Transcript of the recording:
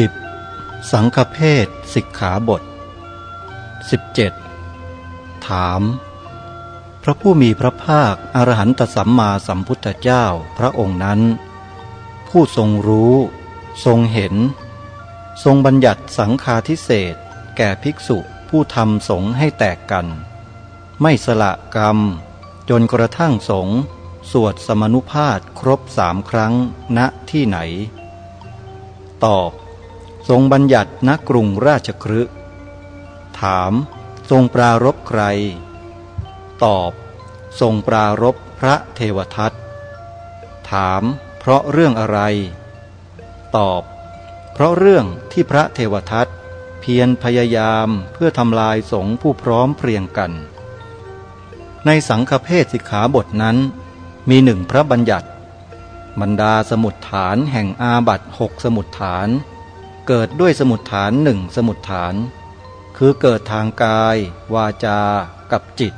10. สังฆเพศสิกขาบท 17. ถาม พระผู้มีพระภาคอรหันตสัมมาสัมพุทธเจ้าพระองค์นั้น ผู้ทรงรู้ ทรงเห็น ทรงบัญญัติสังฆาทิเศษแก่ภิกษุผู้ทำสงให้แตกกัน ไม่สละกรรม จนกระทั่งสงสวดสมนุภาพครบสามครั้งณที่ไหน ตอบ ทรงบัญญัติณกรุงราชครึถาม ทรงปรารบใคร ตอบ ทรงปรารบพระเทวทัต ถาม เพราะเรื่องอะไร ตอบ เพราะเรื่องที่พระเทวทัตเพียรพยายามเพื่อทำลายสงฆ์ผู้พร้อมเพรียงกัน ในสังฆเพศสิกขาบทนั้น มีหนึ่งพระบัญญัติ บรรดาสมุดฐานแห่งอาบัตหกสมุดฐาน เกิดด้วยสมุดฐานหนึ่งสมุดฐาน คือเกิดทางกาย วาจา กับจิต